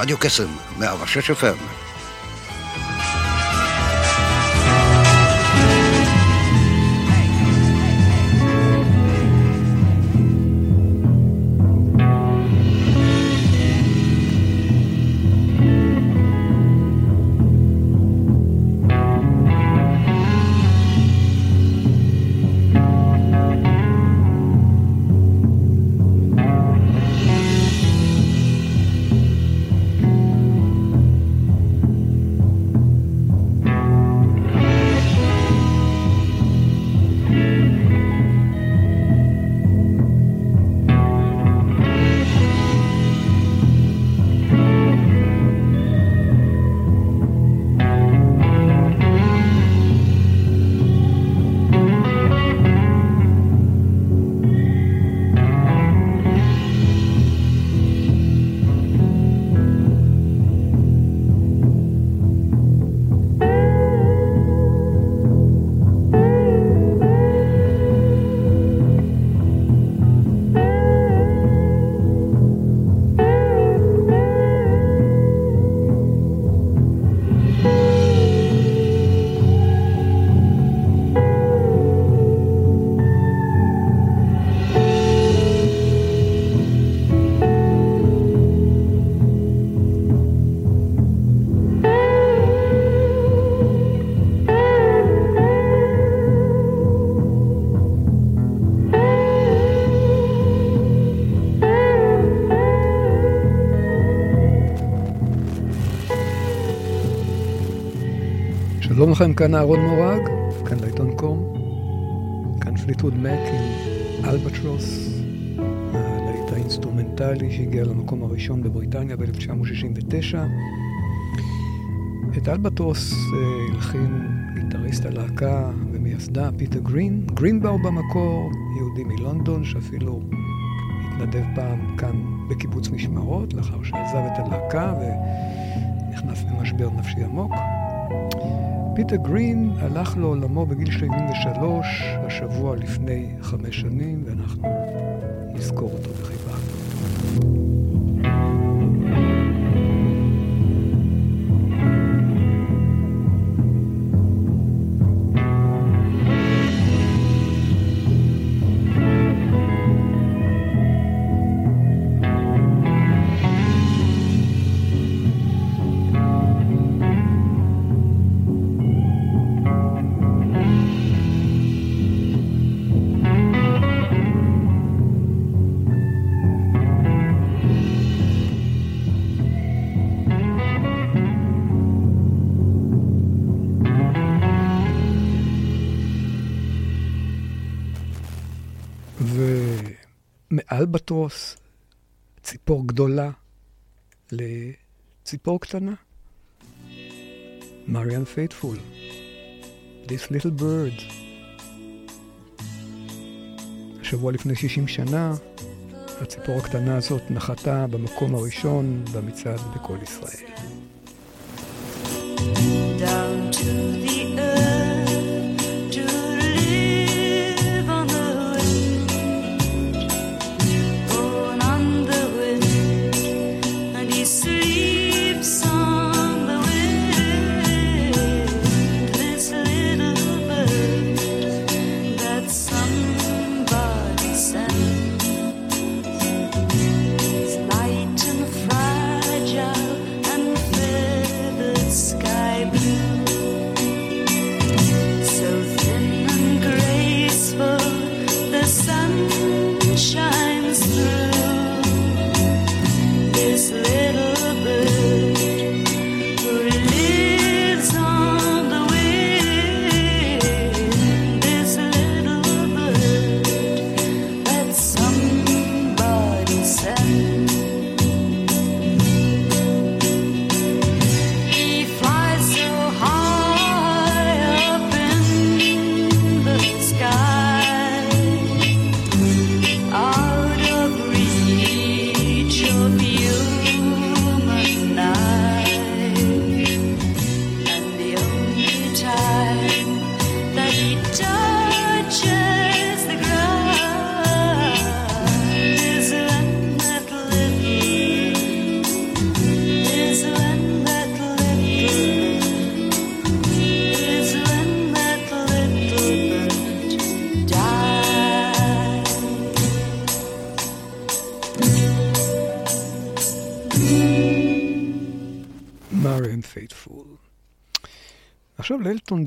ברדיו קסם, 106 FM. לכם, כאן אהרון מורג, כאן להיטון קום, כאן Fleetwood Mac עם Albatross, הלהיט האינסטרומנטלי שהגיע למקום הראשון בבריטניה ב-1969. את Albatross אה, הלחין גיטריסט הלהקה ומייסדה פיטר גרין, גרינבאום במקור, יהודי מלונדון שאפילו התנדב פעם כאן בקיבוץ משמרות, לאחר שעזב את הלהקה ונכנס למשבר נפשי עמוק. פיטר גרין הלך לעולמו בגיל 73, השבוע לפני חמש שנים, ואנחנו נזכור אותו בחיבה. ומאלבטרוס, ציפור גדולה, לציפור קטנה. מריאן פיית'פול, This Little Bird. השבוע לפני 60 שנה, הציפור הקטנה הזאת נחתה במקום הראשון במצעד קול ישראל. down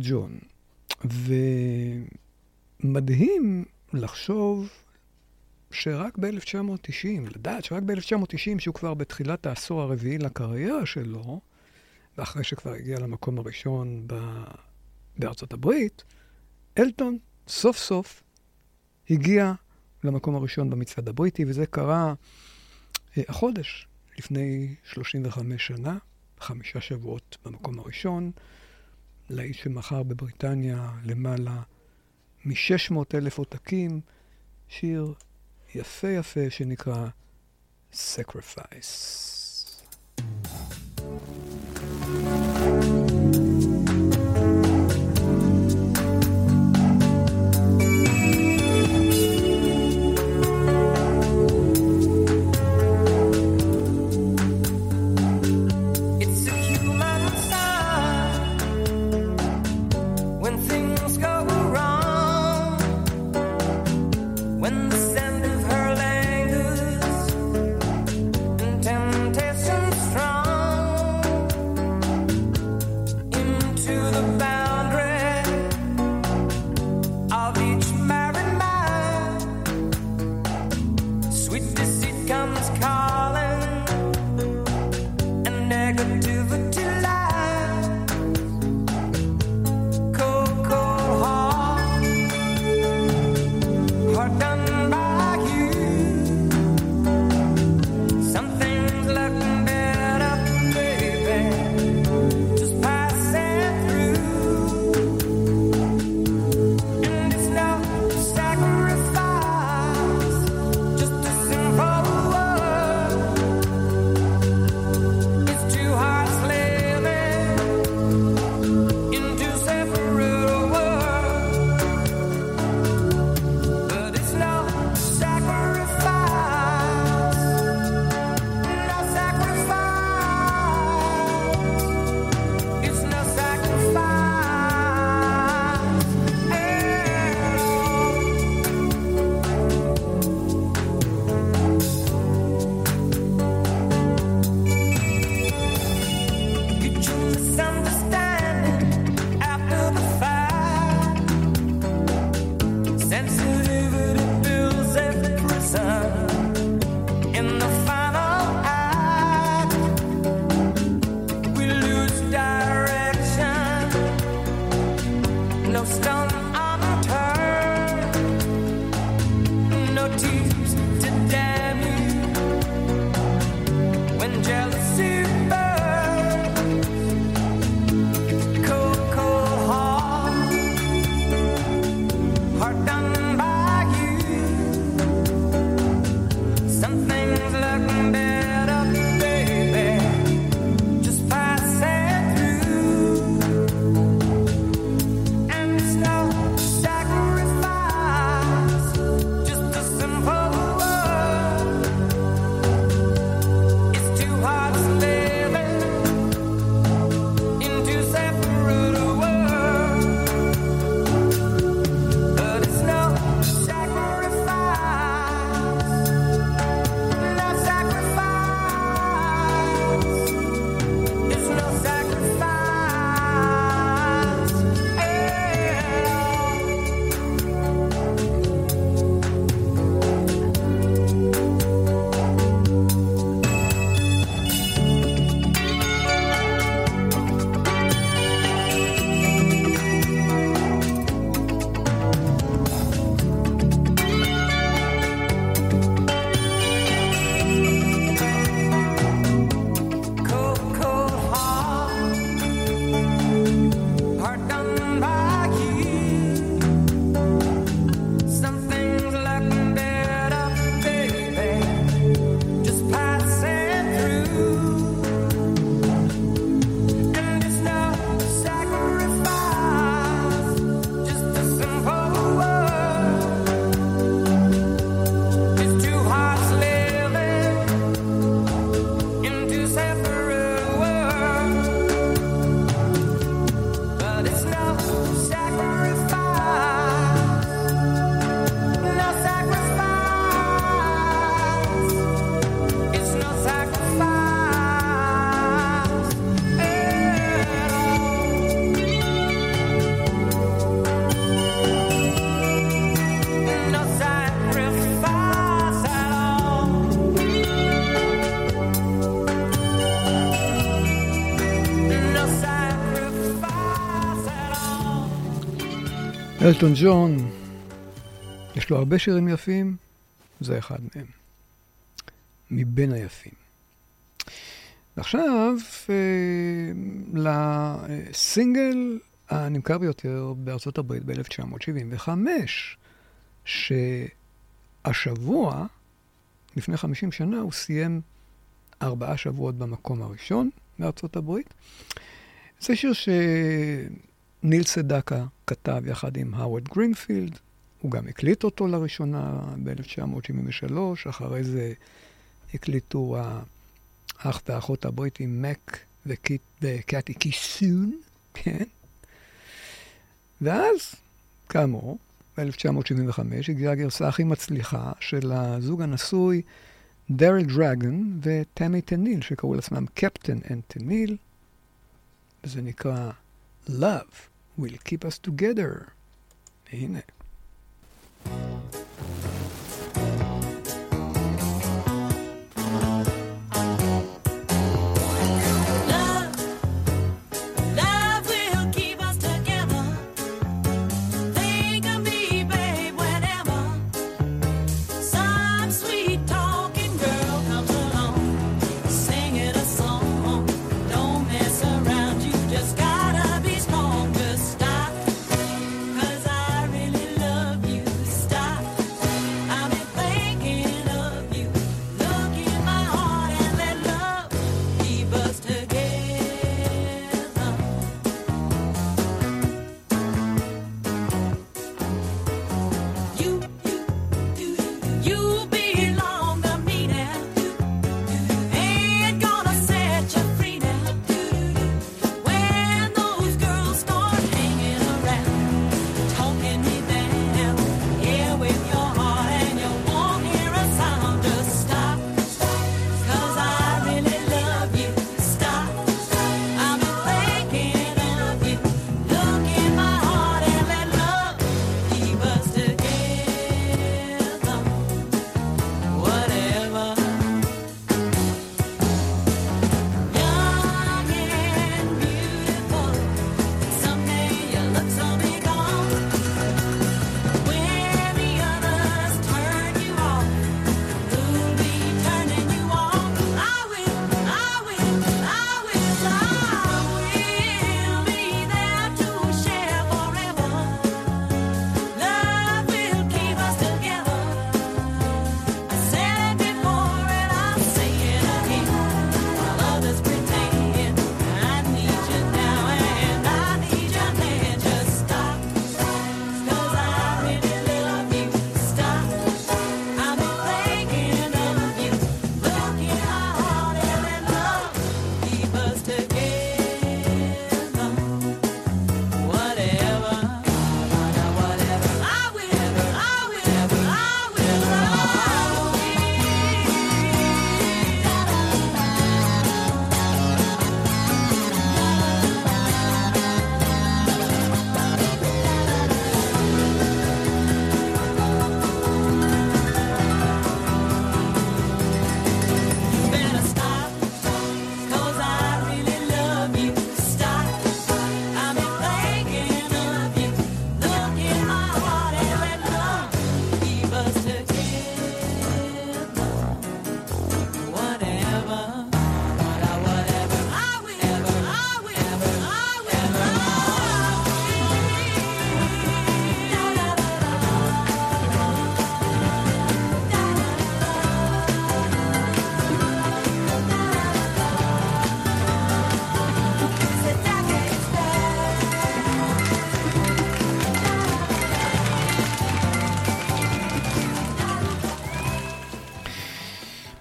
ג'ון, ומדהים לחשוב שרק ב-1990, לדעת שרק ב-1990, שהוא כבר בתחילת העשור הרביעי לקריירה שלו, ואחרי שכבר הגיע למקום הראשון ב... בארצות הברית, אלטון סוף סוף הגיע למקום הראשון במצעד הבריטי, וזה קרה אה, החודש, לפני 35 שנה, חמישה שבועות במקום הראשון, לאיש שמכר בבריטניה למעלה מ-600 אלף עותקים, שיר יפה יפה שנקרא Sacrifice. It's אלטון ג'ון, יש לו הרבה שירים יפים, זה אחד מהם. מבין היפים. ועכשיו אה, לסינגל הנמכר ביותר בארצות הברית ב-1975, שהשבוע, לפני 50 שנה, הוא סיים ארבעה שבועות במקום הראשון בארצות הברית. זה שיר שניל סדקה כתב יחד עם האוורד גרינפילד, הוא גם הקליט אותו לראשונה ב-1973, אחרי זה הקליטו האח והאחות הבריטים מק וקיט, וקאטי קיסון, כן? ואז, כאמור, ב-1975 הגיעה הגרסה הכי מצליחה של הזוג הנשוי דרל דרגון ותמי טניל, שקראו לעצמם Captain and Tennille, וזה נקרא Love will keep us together. הנה.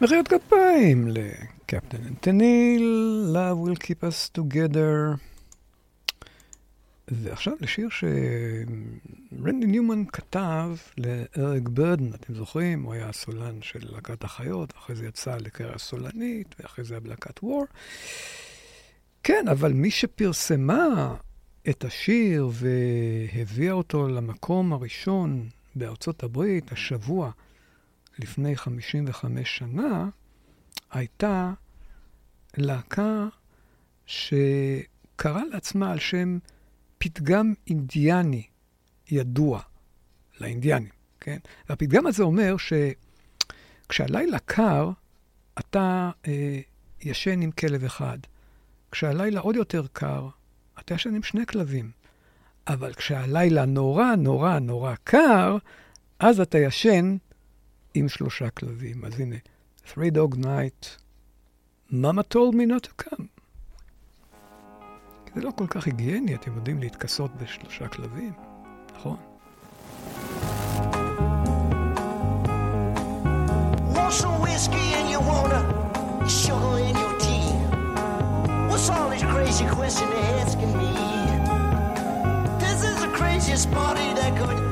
מחיאות כפיים לקפטן אנטניל, Love will keep us together. ועכשיו לשיר שרנדי ניומן כתב לאריק ברדן, אתם זוכרים? הוא היה הסולן של להקת החיות, ואחרי זה יצא לקריירה סולנית, ואחרי זה היה בלהקת וור. כן, אבל מי שפרסמה את השיר והביאה אותו למקום הראשון בארצות הברית, השבוע, לפני 55 שנה, הייתה להקה שקראה לעצמה על שם פתגם אינדיאני ידוע לאינדיאנים, כן? והפתגם הזה אומר שכשהלילה קר, אתה אה, ישן עם כלב אחד. כשהלילה עוד יותר קר, אתה ישן עם שני כלבים. אבל כשהלילה נורא נורא נורא קר, אז אתה ישן עם שלושה כלבים. אז הנה, Three Dog Night, Mama told me not to come. זה לא כל כך היגייני, אתם יודעים להתכסות בשלושה כלבים, נכון? What's all these crazy questions they're asking me? This is the craziest party that could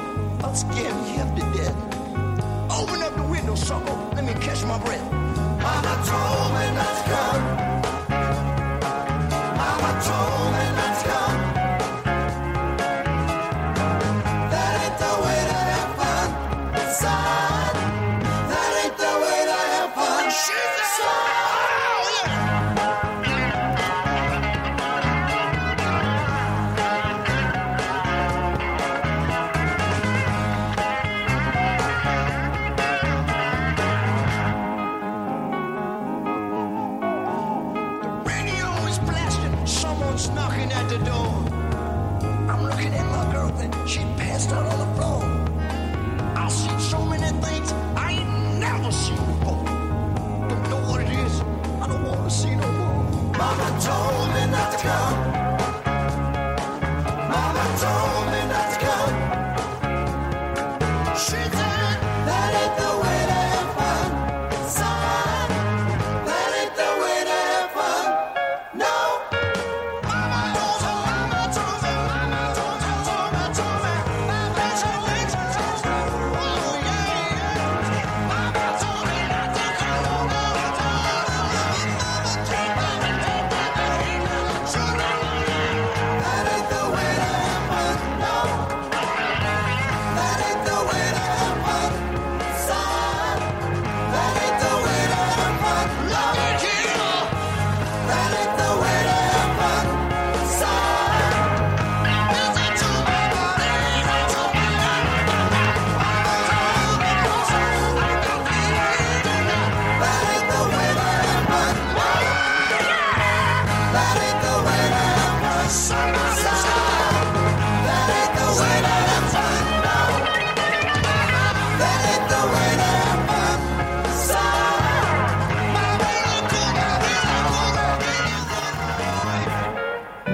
my breath.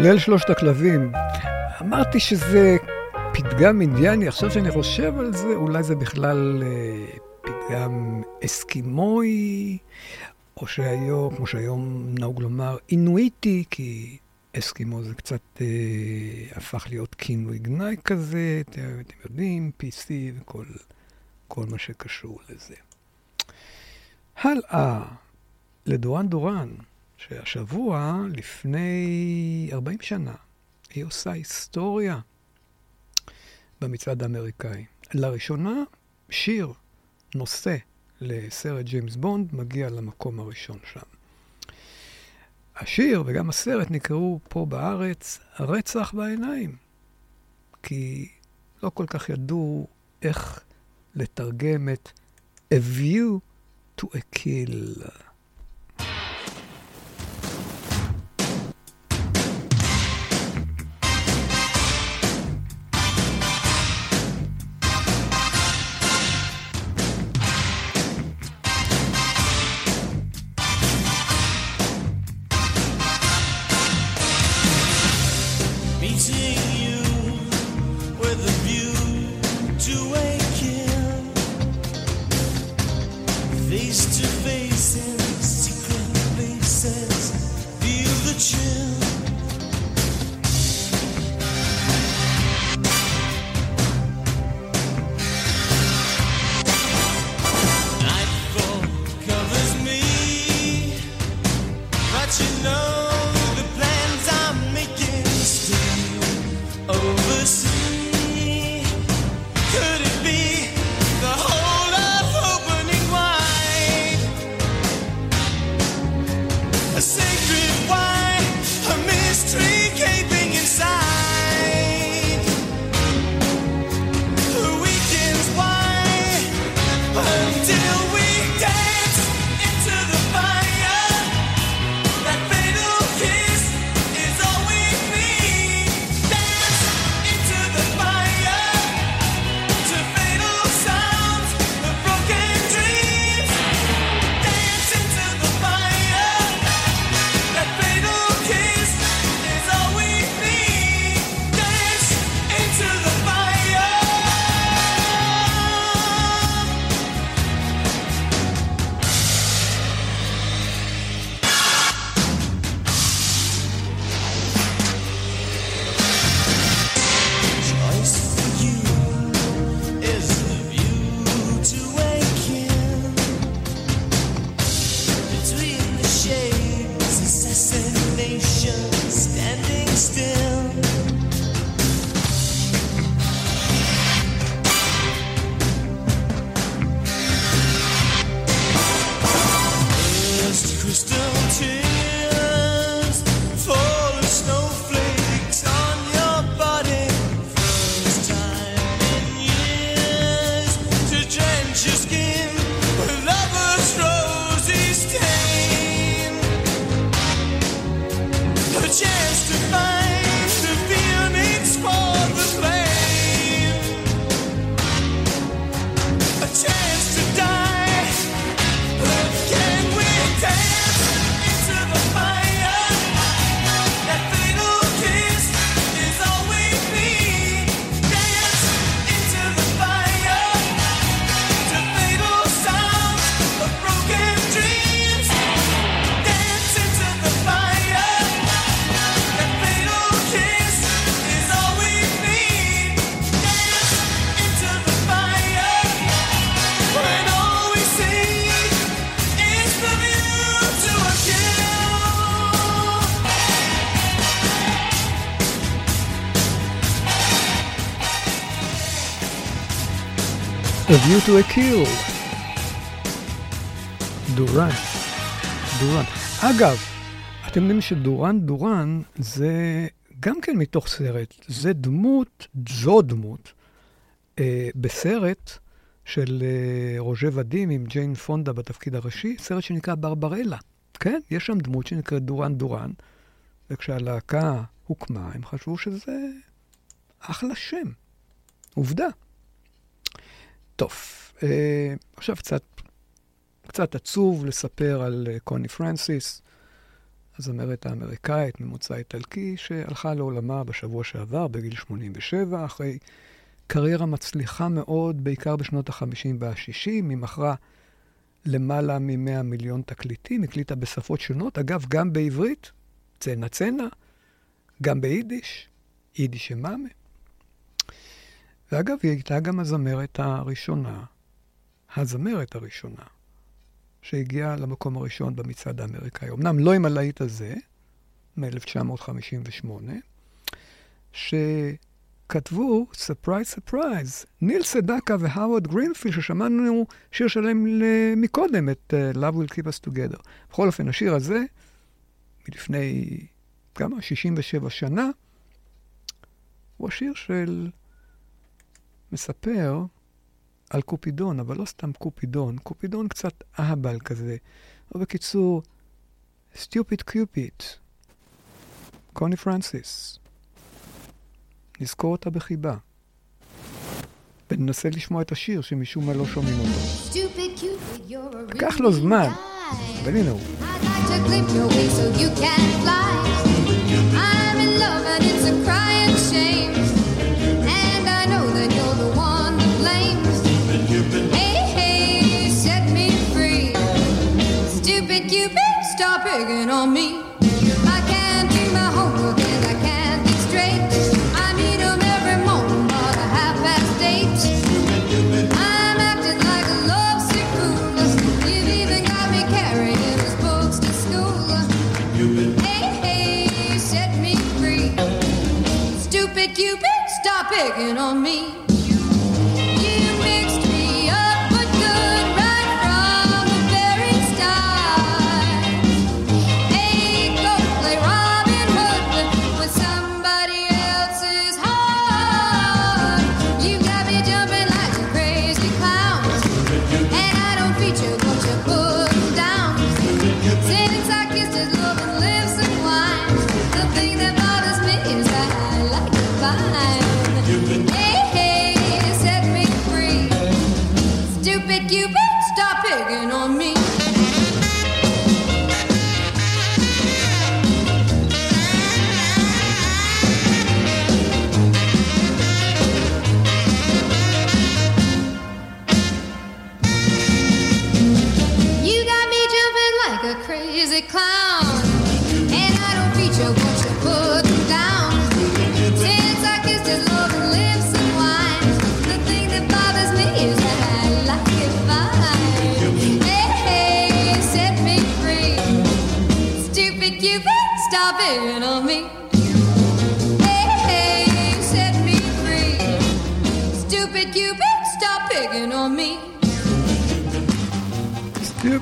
ליל שלושת הכלבים. אמרתי שזה פתגם אינדיאני, עכשיו שאני חושב על זה, אולי זה בכלל אה, פתגם אסקימוי, או שהיום, כמו שהיום נהוג לומר, אינואיטי, כי אסקימו זה קצת אה, הפך להיות כינוי גנאי כזה, אתם, אתם יודעים, PC וכל כל מה שקשור לזה. הלאה, לדורן דורן, שהשבוע, לפני 40 שנה, היא עושה היסטוריה במצעד האמריקאי. לראשונה, שיר נושא לסרט ג'יימס בונד מגיע למקום הראשון שם. השיר וגם הסרט נקראו פה בארץ רצח בעיניים, כי לא כל כך ידעו איך לתרגם את A View to a Kill. View to a Kill. דורן. דורן. אגב, אתם יודעים שדורן דורן זה גם כן מתוך סרט. זה דמות, זו דמות, אה, בסרט של אה, רוז'ה ודים עם ג'יין פונדה בתפקיד הראשי, סרט שנקרא ברברלה. כן, יש שם דמות שנקראת דורן דורן, וכשהלהקה הוקמה, הם חשבו שזה אחלה שם. עובדה. טוב, אה, עכשיו קצת, קצת עצוב לספר על אה, קוני פרנסיס, הזמרת האמריקאית ממוצא איטלקי, שהלכה לעולמה בשבוע שעבר, בגיל 87, אחרי קריירה מצליחה מאוד, בעיקר בשנות ה-50 וה-60. היא מכרה למעלה מ-100 מיליון תקליטים, הקליטה בשפות שונות, אגב, גם בעברית, צאנה צאנה, גם ביידיש, יידישע מאמע. ואגב, היא הייתה גם הזמרת הראשונה, הזמרת הראשונה, שהגיעה למקום הראשון במצעד האמריקאי. אמנם לא עם הלהיט הזה, מ-1958, שכתבו, surprise surprise, ניל סדקה והאוורד גרינפילד, ששמענו שיר שלהם ל- מקודם, את uh, Love Will Keep Us Together. בכל אופן, השיר הזה, מלפני כמה? 67 שנה, הוא השיר של... מספר על קופידון, אבל לא סתם קופידון, קופידון קצת אהבל כזה. או בקיצור, סטיופיד קיופיד, קוני פרנסיס. נזכור אותה בחיבה. וננסה לשמוע את השיר שמשום מה לא שומעים אותו. לקח לו זמן. אבל הנה הוא. I'm in love and it's a crying stop picking on me. I can't do my homework and I can't straight. I every morning past. I'm acting like a lovesick fool. You've even got me carrying books to school. Hey, hey, set me free. Stupid Cupid, stop picking on me.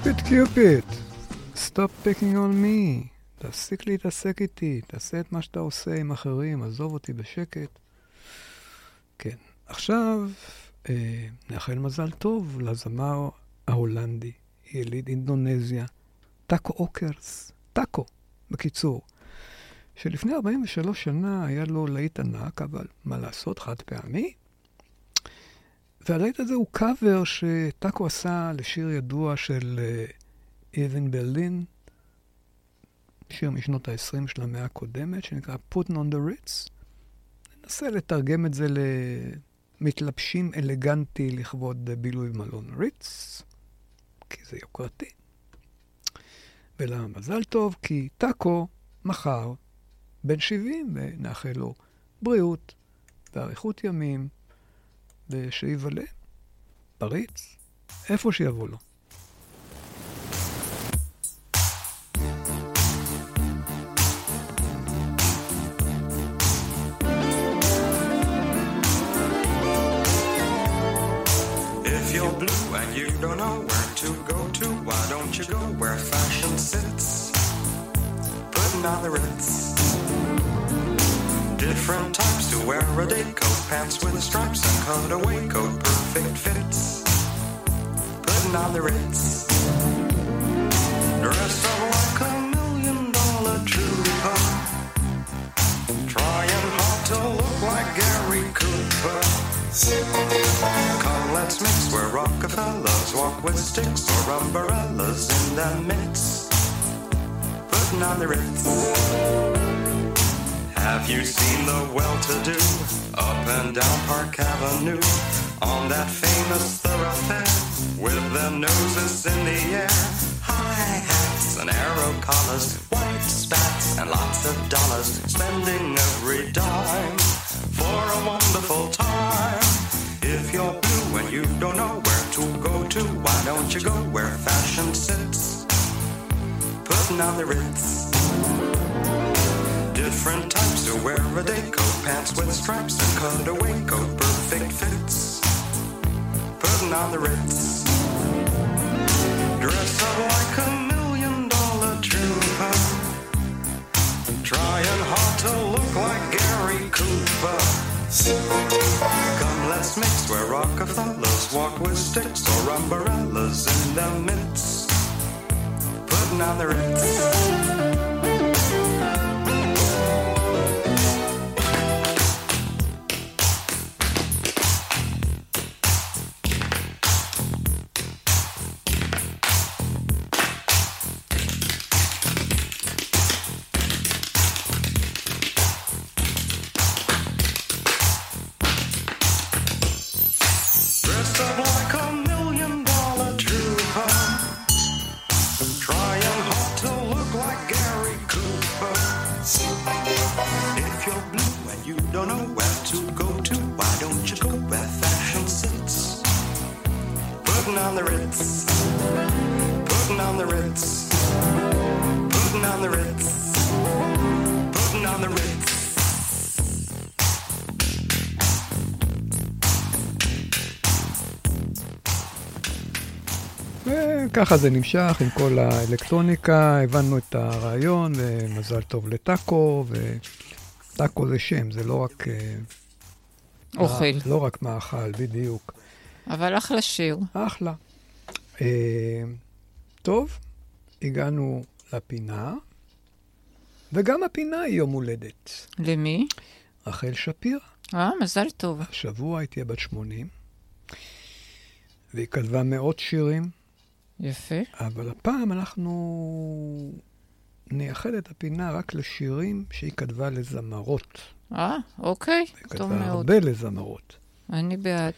Stupid Cupid, stop picking on me. תפסיק להתעסק איתי, תעשה את מה שאתה עושה עם אחרים, עזוב אותי בשקט. כן, עכשיו אה, נאחל מזל טוב לזמר ההולנדי, יליד אינדונזיה, טאקו אוקרס, טאקו, בקיצור, שלפני 43 שנה היה לו להיט ענק, אבל מה לעשות, חד פעמי. והלהיט הזה הוא קאבר שטאקו עשה לשיר ידוע של איבן ברלין, שיר משנות ה-20 של המאה הקודמת, שנקרא Putting on the Ritz. ננסה לתרגם את זה למתלבשים אלגנטי לכבוד בילוי במלון ריץ, כי זה יוקרתי. ולמה מזל טוב? כי טאקו מחר בן 70, ונאחל לו בריאות ואריכות ימים. ושיבלה, פריץ, איפה שיבוא לו. You don't know where to go to, why don't you go where fashion sits? Putting on the ritz. Different types to wear a day coat, pants with stripes and cutaway coat, perfect fits. Putting on the ritz. Dressed up like a million dollar trooper. Trying hard to look like Gary Cooper. Come, let's mix where Rockefellers walk with sticks or umbrellas in the mix. Putting on the ritz. Have you seen the well-to-do up and down Park Avenue on that famous thoroughfare with their noses in the air? High hats and arrow collars, white spats and lots of dollars, spending every dime for a wonderful time. If you're blue and you don't know where to go to, why don't you go where fashion sits? Putting on the ritz. Different types to wear a day coat, pants with stripes and cutaway coat, perfect fits. Putting on the ritz. Dress up like a million dollar trooper. Trying hard to look like Gary Cooper. Come, let's mix where Rockefellers walk with sticks or umbrellas in their midst. Putting on the ritz. וככה זה נמשך עם כל האלקטרוניקה, הבנו את הרעיון, ומזל טוב לטאקו, וטאקו זה שם, זה לא רק... אה, אוכל. לא רק מאכל, בדיוק. אבל אחלה שיר. אחלה. אה, טוב, הגענו לפינה, וגם הפינה היא יום הולדת. למי? רחל שפירא. אה, מזל טוב. השבוע היא תהיה בת 80, והיא כתבה מאות שירים, יפה. אבל הפעם אנחנו נייחד את הפינה רק לשירים שהיא כתבה לזמרות. אה, אוקיי, היא טוב כתבה מאוד. הרבה לזמרות. אני בעד.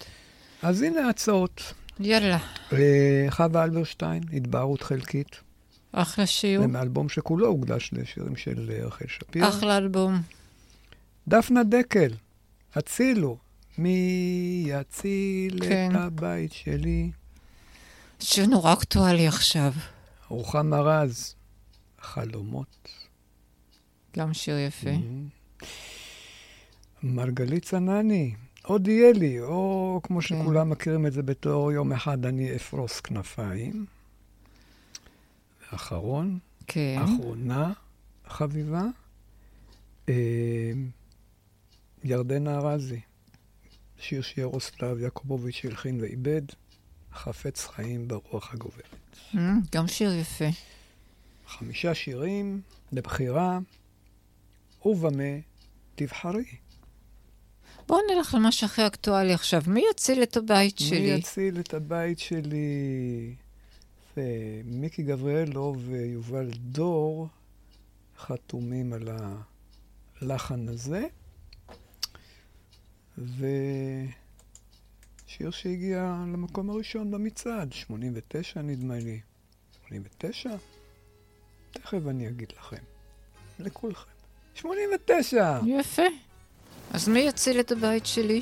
אז הנה ההצעות. יאללה, אה, חווה אלברשטיין, התבהרות חלקית. אחלה שיר. זה מאלבום שכולו הוקדש לשירים של אה, רחל שפירא. אחלה אלבום. דפנה דקל, הצילו. מי יציל כן. את הבית שלי? שיר נורא אקטואלי עכשיו. רוחמה רז, חלומות. גם שיר יפה. מרגלית צנני, או דיאלי, או כמו כן. שכולם מכירים את זה בתור יום אחד אני אפרוס כנפיים. ואחרון, כן. אחרונה חביבה, אה, ירדנה ארזי, שיר שירוסלב יעקובוביץ' הלחין ועיבד, חפץ חיים ברוח הגוברת. Mm, גם שיר יפה. חמישה שירים לבחירה, ובמה תבחרי. בואו נלך למשהו הכי אקטואלי עכשיו. מי יציל את הבית מי שלי? יציל את הבית שלי? ומיקי גבריאלוב ויובל דור חתומים על הלחן הזה. ושיר שהגיע למקום הראשון במצעד, 89 נדמה לי. 89? תכף אני אגיד לכם. לכולכם. 89! יפה. אז מי יציל את הבית שלי?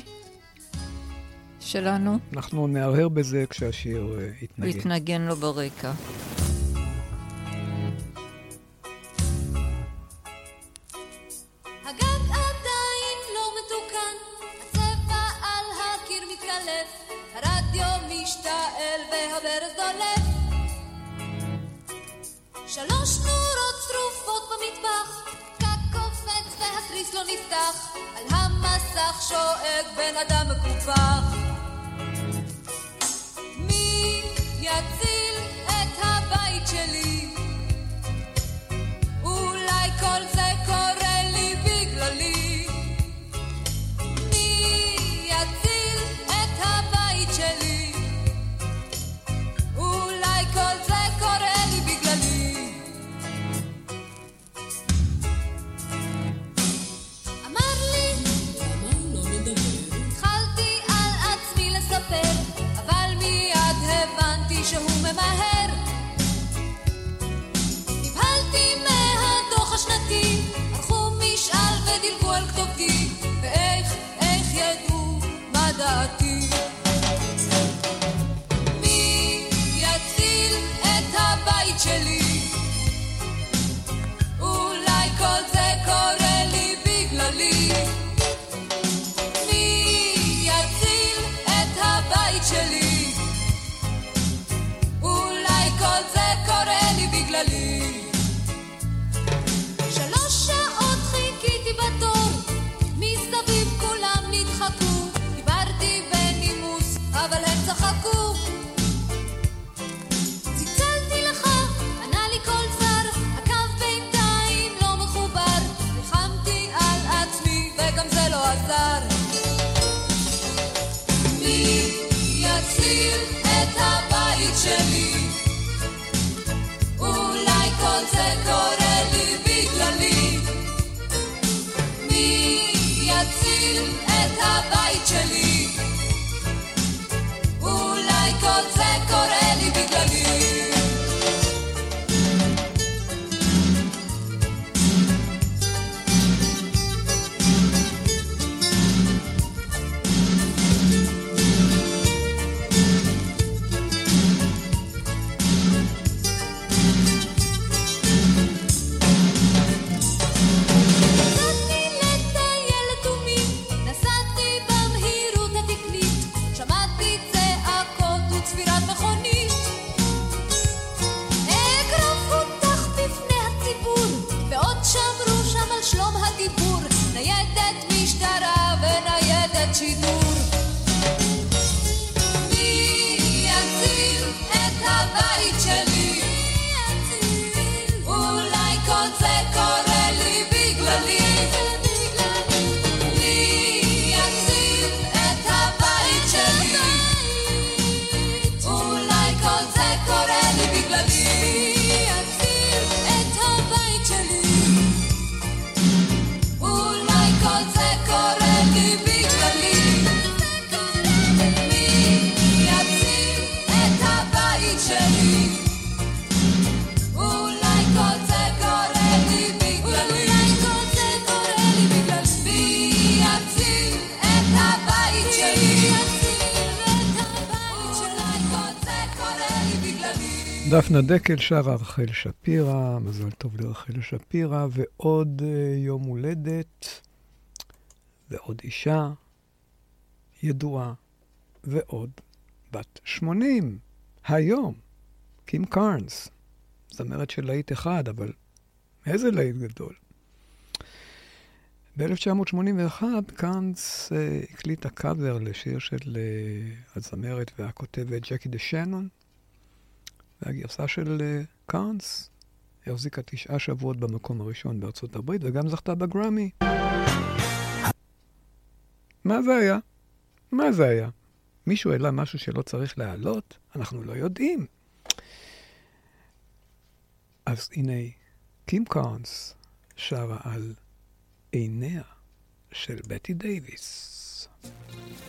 שלנו? אנחנו נהרהר בזה כשהשיר אה, יתנגן. יתנגן לו ברקע. שלוש נורות שרופות במטבח, קק קופץ והתריס לא נפתח, על המסך שואג בן אדם מקופח. מי יציל את הבית שלי? אולי כל זה קורה משאל ודילגו על כתובתי, ואיך, איך ידעו מה דעתי. יציל את הבית שלי? אולי כל זה קורה לי בגללי. מי יציל את הבית שלי? דפנה דקל שרה רחל שפירא, מזל טוב לרחל שפירא, ועוד אה, יום הולדת, ועוד אישה ידועה, ועוד בת 80, היום, קים קארנס, זמרת של להיט אחד, אבל איזה להיט גדול. ב-1981 קארנס אה, הקליטה קאבר לשיר של אה, הזמרת והכותבת ג'קי דה שנון, והגרסה של אה, קארנס החזיקה תשעה שבועות במקום הראשון בארצות הברית, וגם זכתה בגרמי. מה זה היה? מה זה היה? מישהו העלה משהו שלא צריך להעלות? אנחנו לא יודעים. אז הנה, קים קארנס שרה על עיניה של בטי דייוויס. Her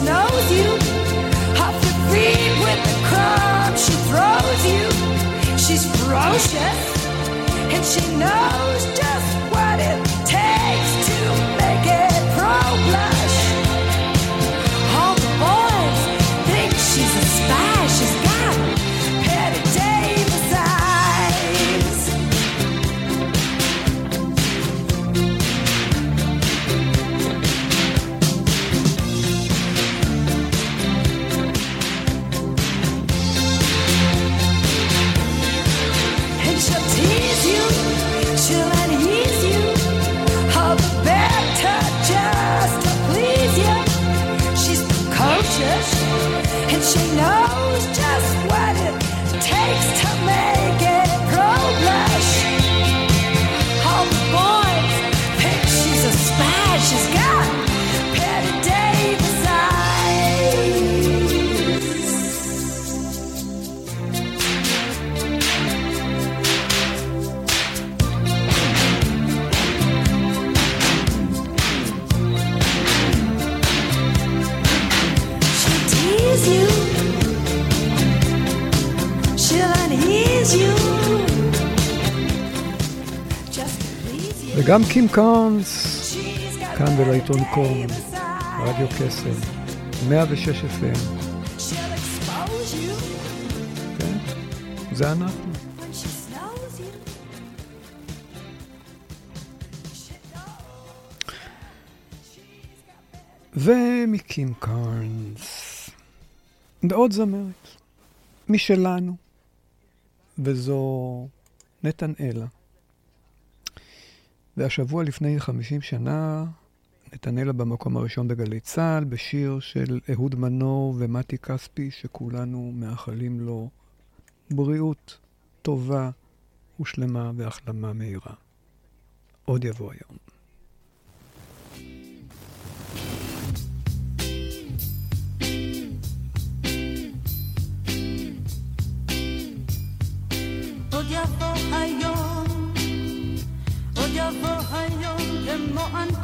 snows you. Off your feet with the crumbs she throws you. She's ferocious and she knows just what it takes to make it pro וגם קים got כאן בלעיתון קום. רדיו קסם, 106 FM, כן? זה אנחנו. ומקים קארנס, ועוד זמרת, משלנו, וזו נתנאלה. והשבוע לפני 50 שנה, נתנאלה במקום הראשון בגלי צה"ל, בשיר של אהוד מנור ומתי כספי, שכולנו מאחלים לו בריאות טובה ושלמה והחלמה מהירה. עוד יבוא היום. and more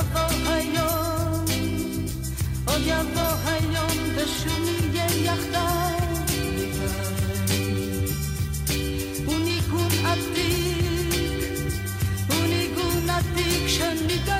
יבוא היום, עוד יבוא היום ושוב נהיה יחדיו. הוא ניגון עתיק, הוא ניגון עתיק שניגון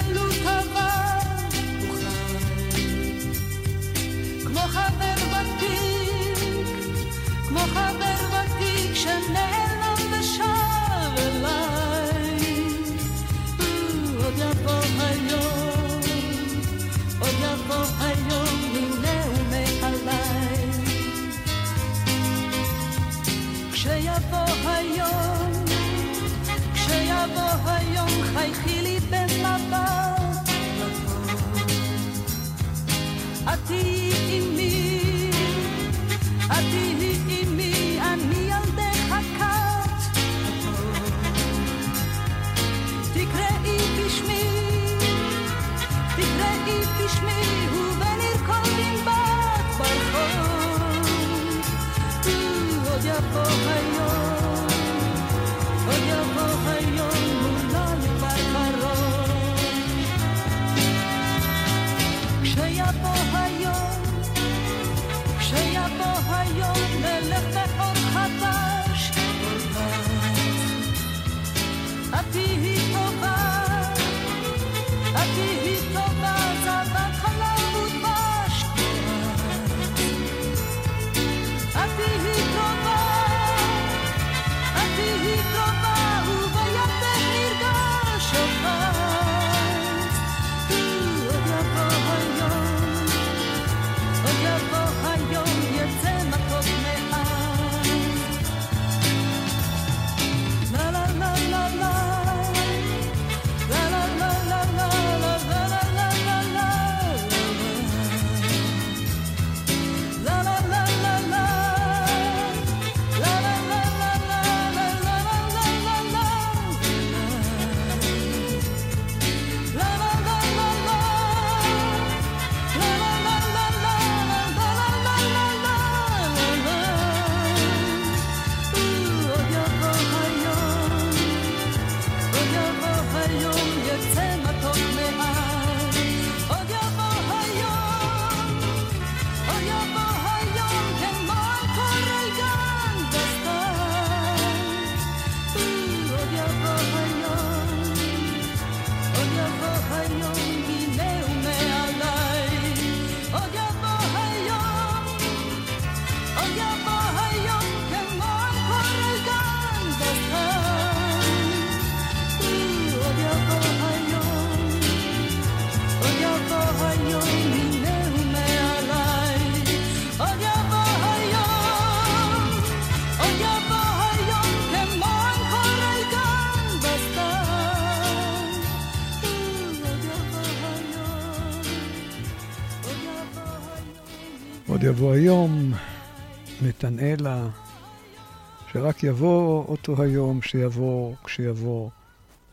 שרק יבוא אותו היום, שיבוא, כשיבוא,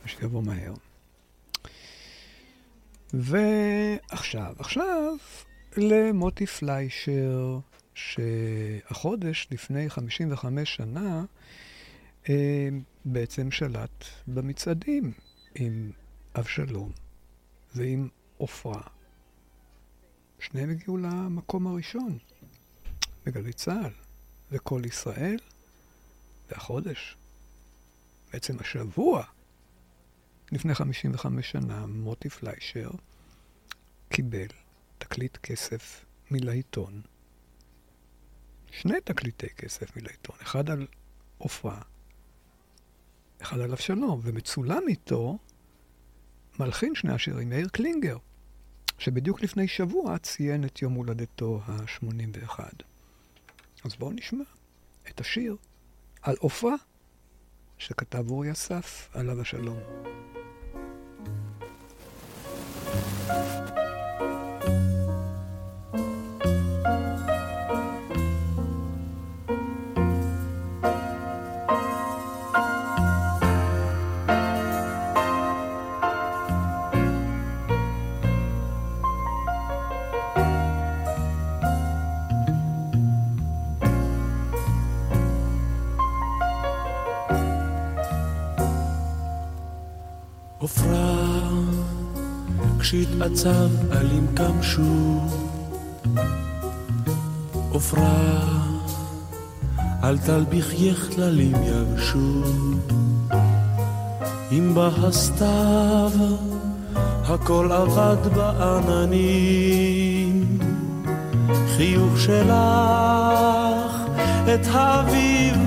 ושיבוא מהר. ועכשיו, עכשיו למוטי פליישר, שהחודש לפני 55 שנה אה, בעצם שלט במצעדים עם אבשלום ועם עופרה. שניהם הגיעו למקום הראשון בגלי צה"ל, וכל ישראל, והחודש, בעצם השבוע, לפני 55 שנה, מוטי פליישר קיבל תקליט כסף מלעיתון. שני תקליטי כסף מלעיתון, אחד על עופרה, אחד על אבשלום, ומצולם איתו מלחין שני השירים, מאיר קלינגר, שבדיוק לפני שבוע ציין את יום הולדתו ה-81. אז בואו נשמע את השיר על עופרה, שכתב אורי אסף, עליו השלום. אלים קם שוב. עופרה, אל תלביך כללים יבשו. אם בא הסתיו, הכל אבד בעננים. חיוך שלך את האביב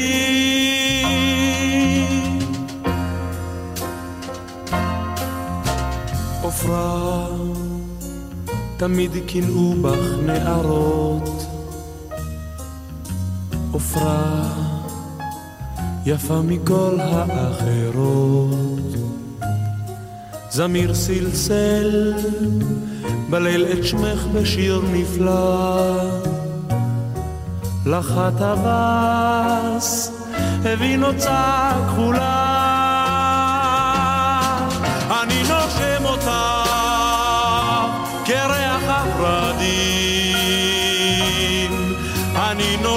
תמיד קינאו בך נערות. עופרה, יפה מכל האחרות. זמיר סלסל בליל את שמך בשיר נפלא. לך הטווס הביא נוצה כחולה. אני נושם אותך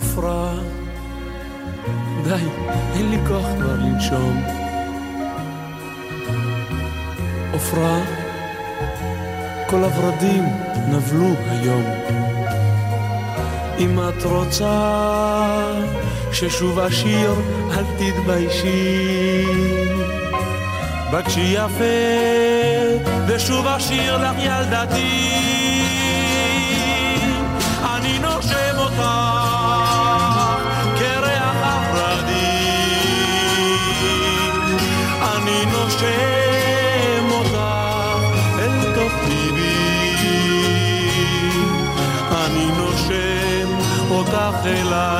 עופרה, די, אין לי כוח כבר לנשום. עופרה, כל הורדים נבלו היום. אם את רוצה ששוב אשיר, אל תתביישי. בקשי יפה, ושוב אשיר לך ילדתי. אותך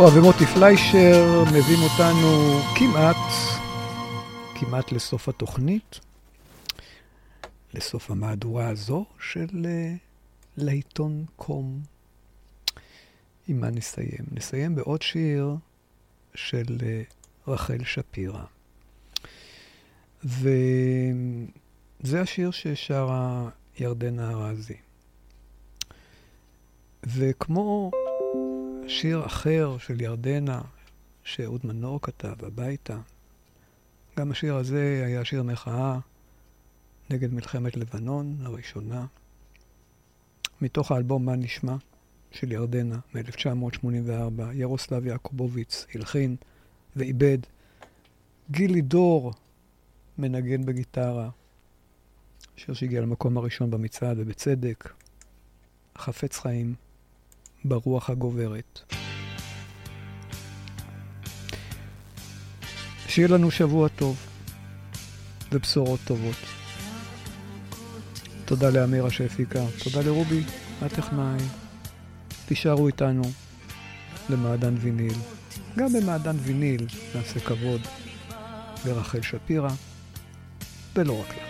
עפרה ומוטי פליישר מביאים אותנו כמעט, כמעט לסוף התוכנית, לסוף המהדורה הזו של אה, לעיתון קום. עם מה נסיים? נסיים בעוד שיר של אה, רחל שפירא. וזה השיר ששרה ירדנה ארזי. וכמו שיר אחר של ירדנה, שאהוד מנור כתב, הביתה, גם השיר הזה היה שיר מחאה נגד מלחמת לבנון הראשונה, מתוך האלבום "מה נשמע" של ירדנה מ-1984. ירוסלב יעקובוביץ הלחין ועיבד. גילי דור מנגן בגיטרה, שיר שהגיע למקום הראשון במצעד, ובצדק. חפץ חיים ברוח הגוברת. שיהיה לנו שבוע טוב ובשורות טובות. תודה לאמירה שהפיקה, תודה לרובי הטכנאי. תישארו איתנו למעדן ויניל. גם במעדן ויניל נעשה כבוד לרחל שפירא, ולא רק לה.